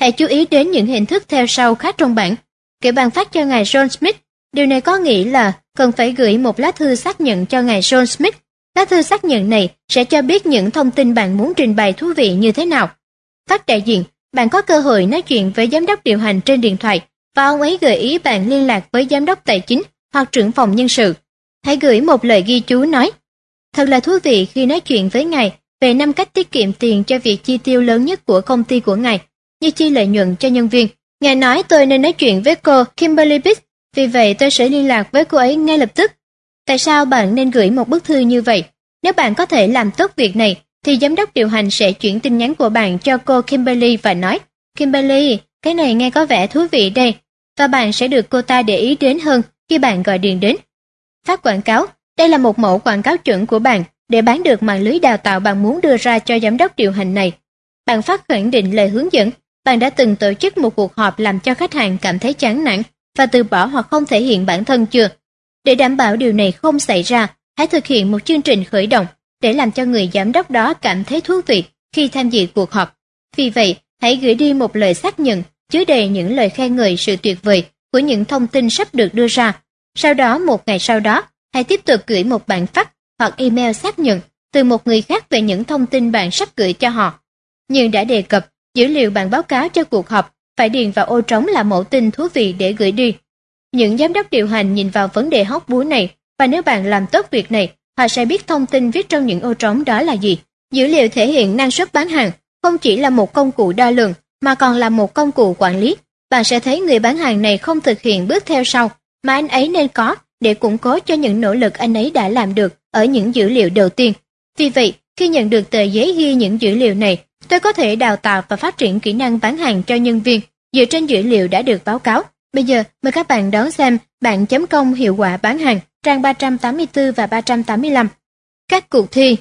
Hãy chú ý đến những hình thức theo sau khác trong bản. Kiểu bạn phát cho ngài John Smith, điều này có nghĩa là cần phải gửi một lá thư xác nhận cho ngài John Smith. Lá thư xác nhận này sẽ cho biết những thông tin bạn muốn trình bày thú vị như thế nào. Phát đại diện, bạn có cơ hội nói chuyện với giám đốc điều hành trên điện thoại và ông ấy gợi ý bạn liên lạc với giám đốc tài chính hoặc trưởng phòng nhân sự. Hãy gửi một lời ghi chú nói. Thật là thú vị khi nói chuyện với ngài về năm cách tiết kiệm tiền cho việc chi tiêu lớn nhất của công ty của ngài, như chi lợi nhuận cho nhân viên. Ngài nói tôi nên nói chuyện với cô Kimberly Bix, vì vậy tôi sẽ liên lạc với cô ấy ngay lập tức. Tại sao bạn nên gửi một bức thư như vậy? Nếu bạn có thể làm tốt việc này, thì giám đốc điều hành sẽ chuyển tin nhắn của bạn cho cô Kimberly và nói, Kimberly, cái này nghe có vẻ thú vị đây, và bạn sẽ được cô ta để ý đến hơn khi bạn gọi điện đến. Phát quảng cáo, đây là một mẫu quảng cáo chuẩn của bạn để bán được mạng lưới đào tạo bạn muốn đưa ra cho giám đốc điều hành này. Bạn phát khẳng định lời hướng dẫn, bạn đã từng tổ chức một cuộc họp làm cho khách hàng cảm thấy chán nản và từ bỏ hoặc không thể hiện bản thân chưa? Để đảm bảo điều này không xảy ra, hãy thực hiện một chương trình khởi động để làm cho người giám đốc đó cảm thấy thú vị khi tham dự cuộc họp. Vì vậy, hãy gửi đi một lời xác nhận chứa đầy những lời khen ngợi sự tuyệt vời của những thông tin sắp được đưa ra. Sau đó một ngày sau đó, hãy tiếp tục gửi một bản fax hoặc email xác nhận từ một người khác về những thông tin bạn sắp gửi cho họ. Như đã đề cập, dữ liệu bạn báo cáo cho cuộc họp phải điền vào ô trống là mẫu tin thú vị để gửi đi. Những giám đốc điều hành nhìn vào vấn đề hóc búa này và nếu bạn làm tốt việc này, họ sẽ biết thông tin viết trong những ô trống đó là gì. Dữ liệu thể hiện năng suất bán hàng không chỉ là một công cụ đo lường mà còn là một công cụ quản lý. Bạn sẽ thấy người bán hàng này không thực hiện bước theo sau mà anh ấy nên có để củng cố cho những nỗ lực anh ấy đã làm được ở những dữ liệu đầu tiên. Vì vậy, khi nhận được tờ giấy ghi những dữ liệu này, tôi có thể đào tạo và phát triển kỹ năng bán hàng cho nhân viên dựa trên dữ liệu đã được báo cáo. Bây giờ, mời các bạn đón xem bạn chấm công hiệu quả bán hàng trang 384 và 385. Các cuộc thi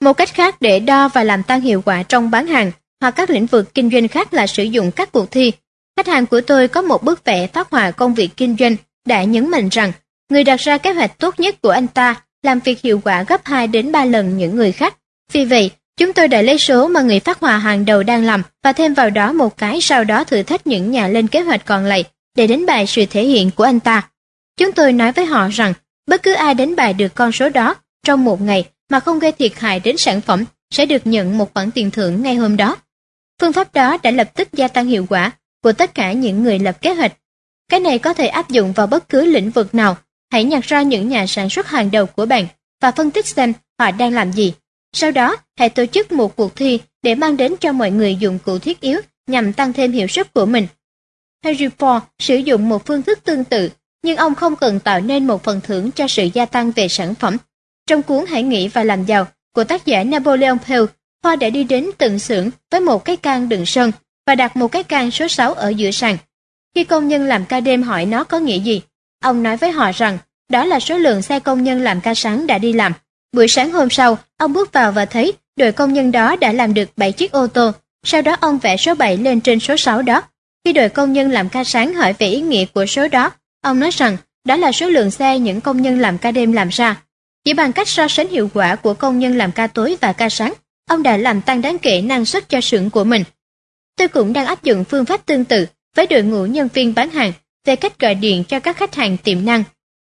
Một cách khác để đo và làm tăng hiệu quả trong bán hàng hoặc các lĩnh vực kinh doanh khác là sử dụng các cuộc thi. Khách hàng của tôi có một bức vẽ phát họa công việc kinh doanh đã nhấn mạnh rằng người đặt ra kế hoạch tốt nhất của anh ta làm việc hiệu quả gấp 2 đến 3 lần những người khác. Vì vậy, chúng tôi đã lấy số mà người phát họa hàng đầu đang làm và thêm vào đó một cái sau đó thử thách những nhà lên kế hoạch còn lại để đánh bại sự thể hiện của anh ta. Chúng tôi nói với họ rằng bất cứ ai đánh bại được con số đó trong một ngày mà không gây thiệt hại đến sản phẩm sẽ được nhận một khoản tiền thưởng ngay hôm đó. Phương pháp đó đã lập tức gia tăng hiệu quả của tất cả những người lập kế hoạch. Cái này có thể áp dụng vào bất cứ lĩnh vực nào. Hãy nhặt ra những nhà sản xuất hàng đầu của bạn và phân tích xem họ đang làm gì. Sau đó, hãy tổ chức một cuộc thi để mang đến cho mọi người dụng cụ thiết yếu nhằm tăng thêm hiệu suất của mình. harry Ford sử dụng một phương thức tương tự, nhưng ông không cần tạo nên một phần thưởng cho sự gia tăng về sản phẩm. Trong cuốn Hãy nghĩ và làm giàu của tác giả Napoleon Hill, hoa đã đi đến từng xưởng với một cái can đựng sơn và đặt một cái can số 6 ở giữa sàn. Khi công nhân làm ca đêm hỏi nó có nghĩa gì, ông nói với họ rằng đó là số lượng xe công nhân làm ca sáng đã đi làm. Buổi sáng hôm sau, ông bước vào và thấy đội công nhân đó đã làm được 7 chiếc ô tô. Sau đó ông vẽ số 7 lên trên số 6 đó. Khi đội công nhân làm ca sáng hỏi về ý nghĩa của số đó, ông nói rằng đó là số lượng xe những công nhân làm ca đêm làm ra. Chỉ bằng cách so sánh hiệu quả của công nhân làm ca tối và ca sáng, ông đã làm tăng đáng kể năng suất cho xưởng của mình. Tôi cũng đang áp dụng phương pháp tương tự với đội ngũ nhân viên bán hàng về cách gọi điện cho các khách hàng tiềm năng.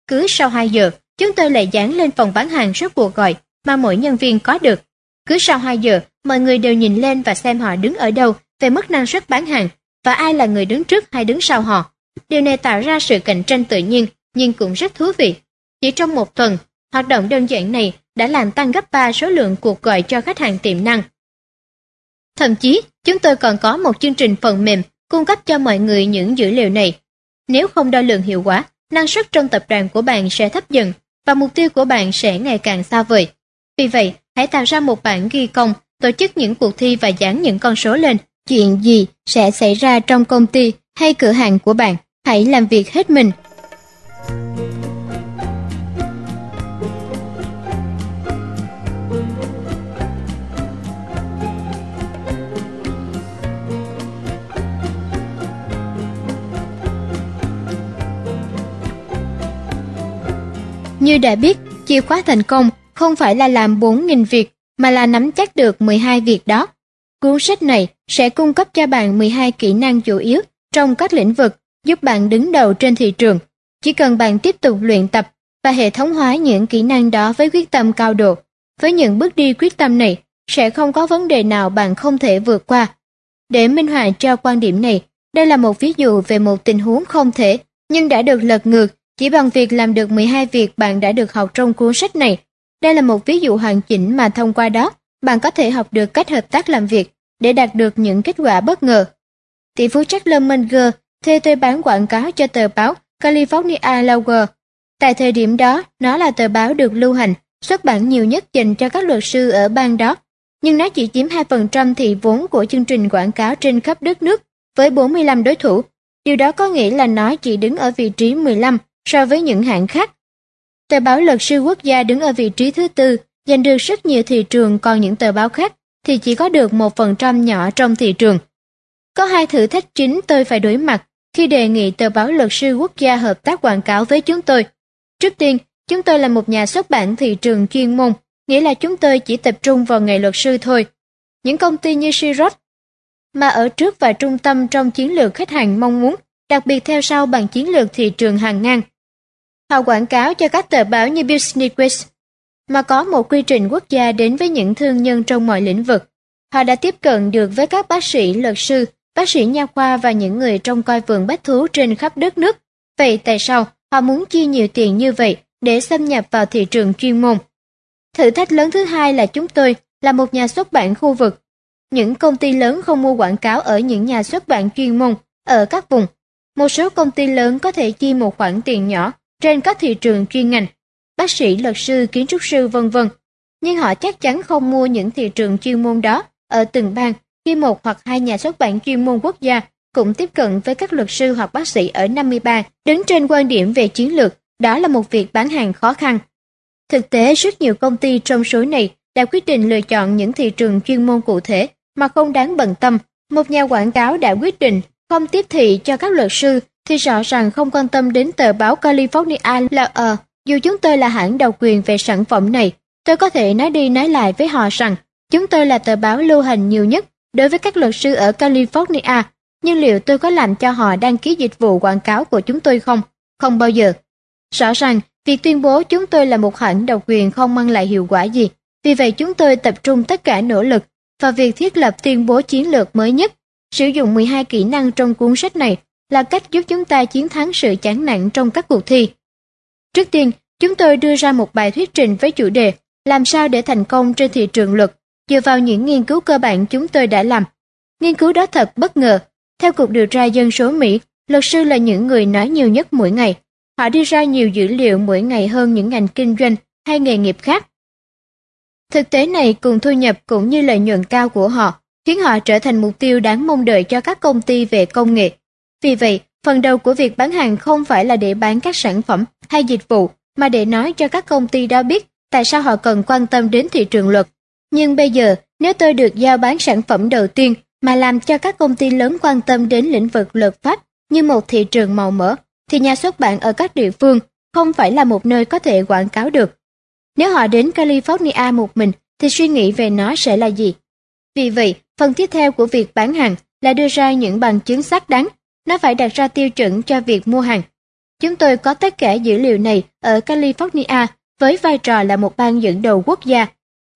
Cứ sau 2 giờ, chúng tôi lại dán lên phòng bán hàng số cuộc gọi mà mỗi nhân viên có được. Cứ sau 2 giờ, mọi người đều nhìn lên và xem họ đứng ở đâu về mức năng suất bán hàng và ai là người đứng trước hay đứng sau họ. Điều này tạo ra sự cạnh tranh tự nhiên nhưng cũng rất thú vị. Chỉ trong một tuần, hoạt động đơn giản này đã làm tăng gấp 3 số lượng cuộc gọi cho khách hàng tiềm năng. Thậm chí, chúng tôi còn có một chương trình phần mềm cung cấp cho mọi người những dữ liệu này. Nếu không đo lường hiệu quả, năng suất trong tập đoàn của bạn sẽ thấp dần và mục tiêu của bạn sẽ ngày càng xa vời. Vì vậy, hãy tạo ra một bản ghi công, tổ chức những cuộc thi và dán những con số lên. Chuyện gì sẽ xảy ra trong công ty hay cửa hàng của bạn? Hãy làm việc hết mình. Như đã biết, chìa khóa thành công không phải là làm 4.000 việc mà là nắm chắc được 12 việc đó. Cuốn sách này sẽ cung cấp cho bạn 12 kỹ năng chủ yếu trong các lĩnh vực giúp bạn đứng đầu trên thị trường. Chỉ cần bạn tiếp tục luyện tập và hệ thống hóa những kỹ năng đó với quyết tâm cao độ. Với những bước đi quyết tâm này, sẽ không có vấn đề nào bạn không thể vượt qua. Để minh họa cho quan điểm này, đây là một ví dụ về một tình huống không thể, nhưng đã được lật ngược chỉ bằng việc làm được 12 việc bạn đã được học trong cuốn sách này. Đây là một ví dụ hoàn chỉnh mà thông qua đó, bạn có thể học được cách hợp tác làm việc để đạt được những kết quả bất ngờ. Tỷ phú Charles Lerminger thuê tôi bán quảng cáo cho tờ báo California Lawyer. Tại thời điểm đó, nó là tờ báo được lưu hành, xuất bản nhiều nhất dành cho các luật sư ở bang đó, nhưng nó chỉ chiếm 2% thị vốn của chương trình quảng cáo trên khắp đất nước với 45 đối thủ. Điều đó có nghĩa là nó chỉ đứng ở vị trí 15 so với những hãng khác. Tờ báo luật sư quốc gia đứng ở vị trí thứ tư, giành được rất nhiều thị trường còn những tờ báo khác thì chỉ có được một phần trăm nhỏ trong thị trường. Có hai thử thách chính tôi phải đối mặt khi đề nghị tờ báo luật sư quốc gia hợp tác quảng cáo với chúng tôi. Trước tiên, chúng tôi là một nhà xuất bản thị trường chuyên môn, nghĩa là chúng tôi chỉ tập trung vào nghề luật sư thôi. Những công ty như Sirot mà ở trước và trung tâm trong chiến lược khách hàng mong muốn, đặc biệt theo sau bằng chiến lược thị trường hàng ngang. Họ quảng cáo cho các tờ báo như Business Week, mà có một quy trình quốc gia đến với những thương nhân trong mọi lĩnh vực. Họ đã tiếp cận được với các bác sĩ, luật sư, bác sĩ nha khoa và những người trông coi vườn bách thú trên khắp đất nước. Vậy tại sao họ muốn chi nhiều tiền như vậy để xâm nhập vào thị trường chuyên môn? Thử thách lớn thứ hai là chúng tôi là một nhà xuất bản khu vực. Những công ty lớn không mua quảng cáo ở những nhà xuất bản chuyên môn ở các vùng. Một số công ty lớn có thể chi một khoản tiền nhỏ trên các thị trường chuyên ngành, bác sĩ, luật sư, kiến trúc sư vân vân. Nhưng họ chắc chắn không mua những thị trường chuyên môn đó ở từng bang khi một hoặc hai nhà xuất bản chuyên môn quốc gia cũng tiếp cận với các luật sư hoặc bác sĩ ở 53 đứng trên quan điểm về chiến lược, đó là một việc bán hàng khó khăn. Thực tế, rất nhiều công ty trong số này đã quyết định lựa chọn những thị trường chuyên môn cụ thể mà không đáng bận tâm. Một nhà quảng cáo đã quyết định không tiếp thị cho các luật sư thì rõ ràng không quan tâm đến tờ báo California là ờ, dù chúng tôi là hãng độc quyền về sản phẩm này, tôi có thể nói đi nói lại với họ rằng chúng tôi là tờ báo lưu hành nhiều nhất đối với các luật sư ở California, nhưng liệu tôi có làm cho họ đăng ký dịch vụ quảng cáo của chúng tôi không? Không bao giờ. Rõ ràng, việc tuyên bố chúng tôi là một hãng độc quyền không mang lại hiệu quả gì. Vì vậy chúng tôi tập trung tất cả nỗ lực vào việc thiết lập tuyên bố chiến lược mới nhất. Sử dụng 12 kỹ năng trong cuốn sách này là cách giúp chúng ta chiến thắng sự chán nản trong các cuộc thi. Trước tiên, chúng tôi đưa ra một bài thuyết trình với chủ đề làm sao để thành công trên thị trường luật dựa vào những nghiên cứu cơ bản chúng tôi đã làm. Nghiên cứu đó thật bất ngờ. Theo Cục Điều tra Dân số Mỹ, luật sư là những người nói nhiều nhất mỗi ngày. Họ đưa ra nhiều dữ liệu mỗi ngày hơn những ngành kinh doanh hay nghề nghiệp khác. Thực tế này cùng thu nhập cũng như lợi nhuận cao của họ, khiến họ trở thành mục tiêu đáng mong đợi cho các công ty về công nghệ. Vì vậy, phần đầu của việc bán hàng không phải là để bán các sản phẩm hay dịch vụ, mà để nói cho các công ty đó biết tại sao họ cần quan tâm đến thị trường luật. Nhưng bây giờ, nếu tôi được giao bán sản phẩm đầu tiên mà làm cho các công ty lớn quan tâm đến lĩnh vực luật pháp như một thị trường màu mỡ, thì nhà xuất bản ở các địa phương không phải là một nơi có thể quảng cáo được. Nếu họ đến California một mình, thì suy nghĩ về nó sẽ là gì? Vì vậy, phần tiếp theo của việc bán hàng là đưa ra những bằng chứng xác đáng. Nó phải đặt ra tiêu chuẩn cho việc mua hàng. Chúng tôi có tất cả dữ liệu này ở California với vai trò là một bang dẫn đầu quốc gia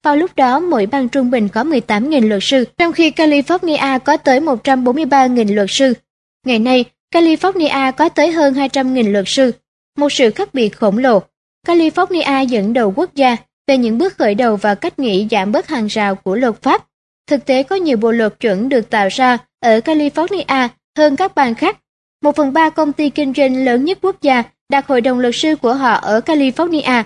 vào lúc đó, mỗi bang trung bình có 18.000 luật sư, trong khi California có tới 143.000 luật sư. Ngày nay, California có tới hơn 200.000 luật sư, một sự khác biệt khổng lồ. California dẫn đầu quốc gia về những bước khởi đầu và cách nghĩ giảm bớt hàng rào của luật pháp. Thực tế có nhiều bộ luật chuẩn được tạo ra ở California hơn các bang khác. Một phần ba công ty kinh doanh lớn nhất quốc gia đặt hội đồng luật sư của họ ở California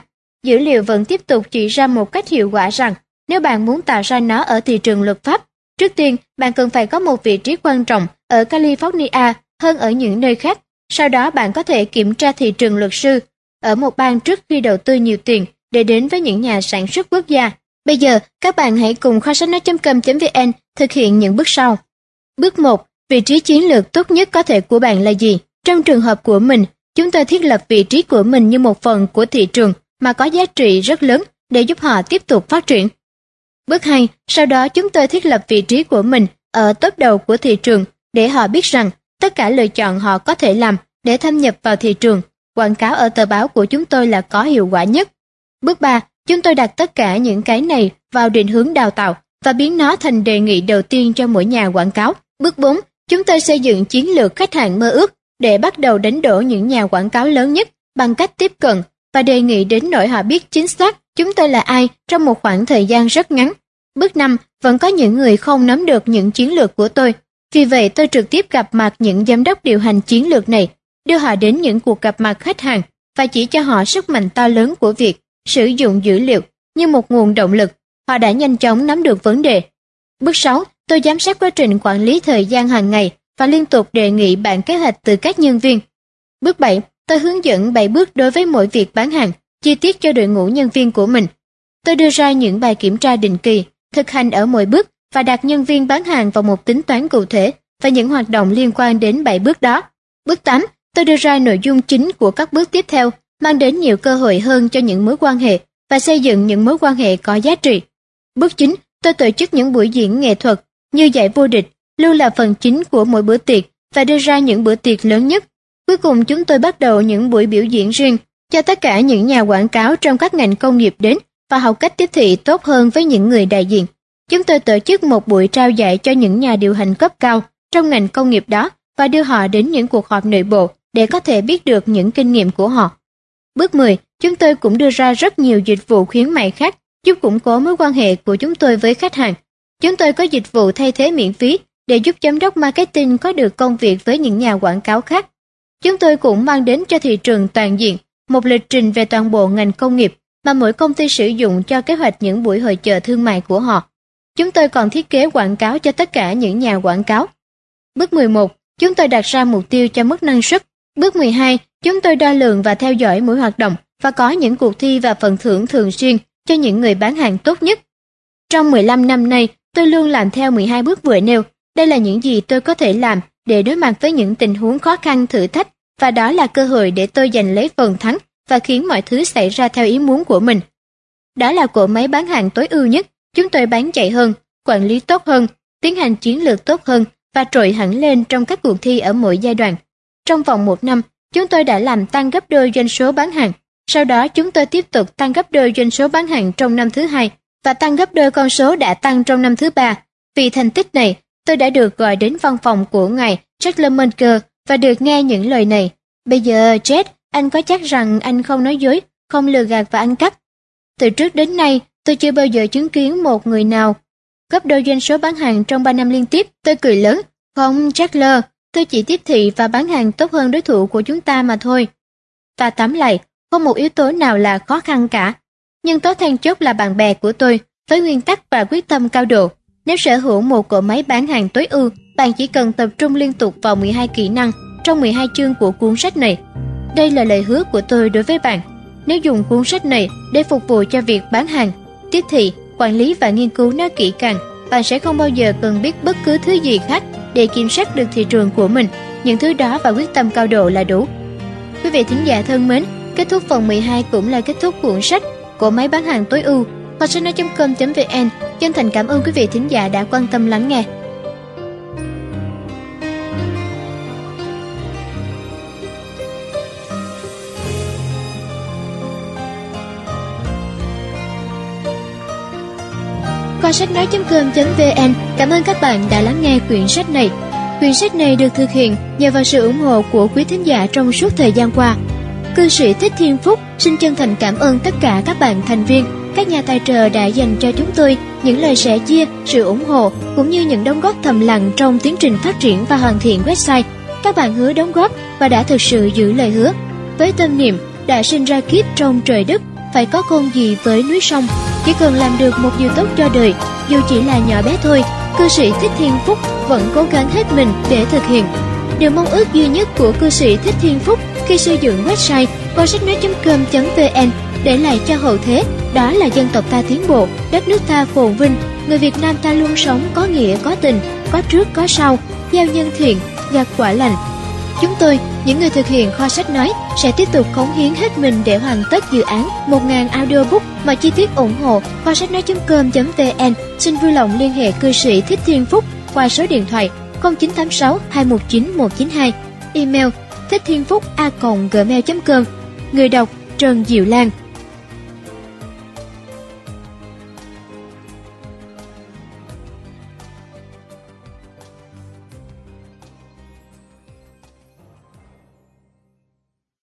Dữ liệu vẫn tiếp tục chỉ ra một cách hiệu quả rằng nếu bạn muốn tạo ra nó ở thị trường luật pháp, trước tiên bạn cần phải có một vị trí quan trọng ở California hơn ở những nơi khác. Sau đó bạn có thể kiểm tra thị trường luật sư ở một bang trước khi đầu tư nhiều tiền để đến với những nhà sản xuất quốc gia. Bây giờ, các bạn hãy cùng kho sách nói.com.vn thực hiện những bước sau. Bước một, Vị trí chiến lược tốt nhất có thể của bạn là gì? Trong trường hợp của mình, chúng tôi thiết lập vị trí của mình như một phần của thị trường mà có giá trị rất lớn để giúp họ tiếp tục phát triển. Bước 2, sau đó chúng tôi thiết lập vị trí của mình ở top đầu của thị trường để họ biết rằng tất cả lựa chọn họ có thể làm để thâm nhập vào thị trường, quảng cáo ở tờ báo của chúng tôi là có hiệu quả nhất. Bước 3, chúng tôi đặt tất cả những cái này vào định hướng đào tạo và biến nó thành đề nghị đầu tiên cho mỗi nhà quảng cáo. Bước 4, chúng tôi xây dựng chiến lược khách hàng mơ ước để bắt đầu đánh đổ những nhà quảng cáo lớn nhất bằng cách tiếp cận và đề nghị đến nỗi họ biết chính xác chúng tôi là ai trong một khoảng thời gian rất ngắn. Bước 5, vẫn có những người không nắm được những chiến lược của tôi. Vì vậy tôi trực tiếp gặp mặt những giám đốc điều hành chiến lược này, đưa họ đến những cuộc gặp mặt khách hàng và chỉ cho họ sức mạnh to lớn của việc sử dụng dữ liệu như một nguồn động lực. Họ đã nhanh chóng nắm được vấn đề. Bước 6, tôi giám sát quá trình quản lý thời gian hàng ngày và liên tục đề nghị bản kế hoạch từ các nhân viên. Bước 7, tôi hướng dẫn 7 bước đối với mỗi việc bán hàng, chi tiết cho đội ngũ nhân viên của mình. Tôi đưa ra những bài kiểm tra định kỳ, thực hành ở mỗi bước và đặt nhân viên bán hàng vào một tính toán cụ thể và những hoạt động liên quan đến 7 bước đó. Bước 8, tôi đưa ra nội dung chính của các bước tiếp theo, mang đến nhiều cơ hội hơn cho những mối quan hệ và xây dựng những mối quan hệ có giá trị. Bước 9, tôi tổ chức những buổi diễn nghệ thuật như giải vô địch, luôn là phần chính của mỗi bữa tiệc và đưa ra những bữa tiệc lớn nhất. Cuối cùng chúng tôi bắt đầu những buổi biểu diễn riêng cho tất cả những nhà quảng cáo trong các ngành công nghiệp đến và học cách tiếp thị tốt hơn với những người đại diện. Chúng tôi tổ chức một buổi trao giải cho những nhà điều hành cấp cao trong ngành công nghiệp đó và đưa họ đến những cuộc họp nội bộ để có thể biết được những kinh nghiệm của họ. Bước 10, chúng tôi cũng đưa ra rất nhiều dịch vụ khuyến mại khác giúp củng cố mối quan hệ của chúng tôi với khách hàng. Chúng tôi có dịch vụ thay thế miễn phí để giúp giám đốc marketing có được công việc với những nhà quảng cáo khác. Chúng tôi cũng mang đến cho thị trường toàn diện một lịch trình về toàn bộ ngành công nghiệp mà mỗi công ty sử dụng cho kế hoạch những buổi hội chợ thương mại của họ. Chúng tôi còn thiết kế quảng cáo cho tất cả những nhà quảng cáo. Bước 11, chúng tôi đặt ra mục tiêu cho mức năng suất. Bước 12, chúng tôi đo lường và theo dõi mỗi hoạt động và có những cuộc thi và phần thưởng thường xuyên cho những người bán hàng tốt nhất. Trong 15 năm nay, tôi luôn làm theo 12 bước vừa nêu. Đây là những gì tôi có thể làm để đối mặt với những tình huống khó khăn thử thách và đó là cơ hội để tôi giành lấy phần thắng và khiến mọi thứ xảy ra theo ý muốn của mình. Đó là cỗ máy bán hàng tối ưu nhất, chúng tôi bán chạy hơn, quản lý tốt hơn, tiến hành chiến lược tốt hơn và trội hẳn lên trong các cuộc thi ở mỗi giai đoạn. Trong vòng một năm, chúng tôi đã làm tăng gấp đôi doanh số bán hàng. Sau đó chúng tôi tiếp tục tăng gấp đôi doanh số bán hàng trong năm thứ hai và tăng gấp đôi con số đã tăng trong năm thứ ba. Vì thành tích này, tôi đã được gọi đến văn phòng của ngài Charles và được nghe những lời này. Bây giờ, Jet, anh có chắc rằng anh không nói dối, không lừa gạt và ăn cắp. Từ trước đến nay, tôi chưa bao giờ chứng kiến một người nào gấp đôi doanh số bán hàng trong 3 năm liên tiếp. Tôi cười lớn, không, Charles, tôi chỉ tiếp thị và bán hàng tốt hơn đối thủ của chúng ta mà thôi. Và tóm lại, không một yếu tố nào là khó khăn cả. Nhưng tố then chốt là bạn bè của tôi, với nguyên tắc và quyết tâm cao độ. Nếu sở hữu một cỗ máy bán hàng tối ưu, bạn chỉ cần tập trung liên tục vào 12 kỹ năng trong 12 chương của cuốn sách này. Đây là lời hứa của tôi đối với bạn. Nếu dùng cuốn sách này để phục vụ cho việc bán hàng, tiếp thị, quản lý và nghiên cứu nó kỹ càng, bạn sẽ không bao giờ cần biết bất cứ thứ gì khác để kiểm soát được thị trường của mình. Những thứ đó và quyết tâm cao độ là đủ. Quý vị thính giả thân mến, kết thúc phần 12 cũng là kết thúc cuốn sách của máy bán hàng tối ưu. Hoặc com.vn chân thành cảm ơn quý vị thính giả đã quan tâm lắng nghe. Kho sách nói.com.vn cảm ơn các bạn đã lắng nghe quyển sách này. Quyển sách này được thực hiện nhờ vào sự ủng hộ của quý thính giả trong suốt thời gian qua. Cư sĩ Thích Thiên Phúc xin chân thành cảm ơn tất cả các bạn thành viên, các nhà tài trợ đã dành cho chúng tôi những lời sẻ chia, sự ủng hộ cũng như những đóng góp thầm lặng trong tiến trình phát triển và hoàn thiện website. Các bạn hứa đóng góp và đã thực sự giữ lời hứa. Với tâm niệm đã sinh ra kiếp trong trời đất, phải có con gì với núi sông chỉ cần làm được một điều tốt cho đời, dù chỉ là nhỏ bé thôi, cư sĩ Thích Thiên Phúc vẫn cố gắng hết mình để thực hiện. Điều mong ước duy nhất của cư sĩ Thích Thiên Phúc khi xây dựng website qua sách nói.com.vn để lại cho hậu thế đó là dân tộc ta tiến bộ, đất nước ta phồn vinh, người Việt Nam ta luôn sống có nghĩa có tình, có trước có sau, gieo nhân thiện, gặt quả lành. Chúng tôi, những người thực hiện kho sách nói, sẽ tiếp tục cống hiến hết mình để hoàn tất dự án. 1.000 audiobook mà chi tiết ủng hộ kho sách nói.com.vn xin vui lòng liên hệ cư sĩ Thích Thiên Phúc qua số điện thoại 0986 219 192, email thích thiên phúc a gmail.com, người đọc Trần Diệu Lan.